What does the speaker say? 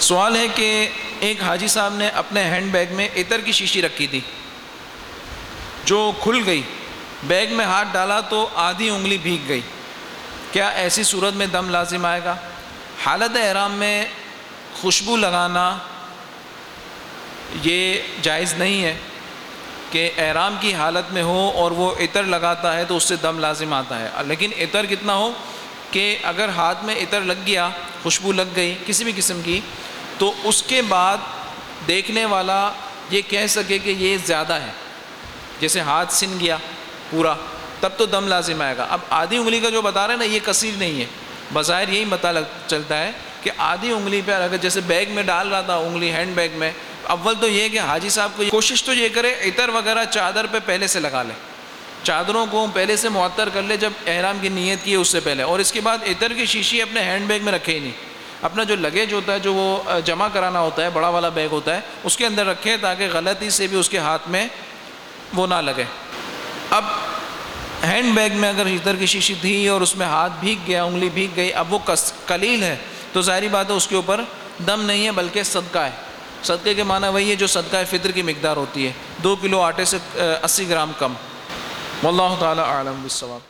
سوال ہے کہ ایک حاجی صاحب نے اپنے ہینڈ بیگ میں عطر کی شیشی رکھی تھی، جو کھل گئی۔ بیگ میں ہاتھ ڈالا تو آدھی انگلی بھیگ گئی۔ کیا ایسی صورت میں دم لازم آئے گا؟ حالت احرام میں خوشبو لگانا یہ جائز نہیں ہے کہ احرام کی حالت میں ہو اور وہ عطر لگاتا ہے تو اس سے دم لازم آتا ہے۔ لیکن عطر کتنا ہو کہ اگر ہاتھ میں عطر لگ گیا، خوشبو لگ گئی، کسی بھی قسم کی تو اس کے بعد دیکھنے والا یہ کہہ سکے کہ یہ زیادہ ہے۔ جیسے ہاتھ سن گیا پورا، تب تو دم لازم آئے گا۔ اب آدھی انگلی کا جو بتا رہے ہیں نا، یہ کثیر نہیں ہے۔ بظاہر یہی پتہ لگ چلتا ہے کہ آدھی انگلی پہ اگر جیسے بیگ میں ڈال رہا تھا انگلی ہینڈ بیگ میں، اول تو یہ کہ حاجی صاحب کو کوشش تو یہ کرے، عطر وغیرہ چادر پہ پہلے سے لگا لے۔ چادروں کو پہلے سے معطر کر لے جب احرام کی نیت کی ہے، اس سے پہلے۔ اور اس کے بعد عطر کی شیشی اپنے ہینڈ بیگ میں رکھے ہی نہیں۔ اپنا جو لگیج ہوتا ہے، جو وہ جمع کرانا ہوتا ہے، بڑا والا بیگ ہوتا ہے، اس کے اندر رکھے تاکہ غلطی سے بھی اس کے ہاتھ میں وہ نہ لگے۔ اب ہینڈ بیگ میں اگر عطر کی شیشی تھی اور اس میں ہاتھ بھیگ گیا، انگلی بھیگ گئی، اب وہ کس کلیل ہے۔ تو ظاہری بات ہے اس کے اوپر دم نہیں ہے، بلکہ صدقہ ہے۔ صدقے کے معنی وہی ہے جو صدقہ فطر کی مقدار ہوتی ہے۔ دو کلو آٹے سے اسی گرام کم۔ واللہ تعالی عالم بالصواب۔